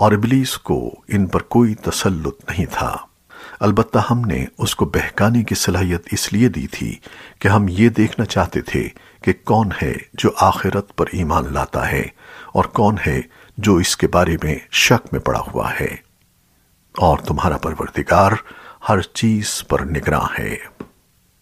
اور ابلیس کو ان پر کوئی تسلط نہیں تھا۔ البتہ ہم نے اس کو بہکانے کی صلاحیت اس لیے دی تھی کہ ہم یہ دیکھنا چاہتے تھے کہ کون ہے جو آخرت پر ایمان لاتا ہے اور کون ہے جو اس کے بارے میں شک میں پڑا ہوا ہے۔ اور تمہارا پروردگار ہر چیز پر نگراں ہے۔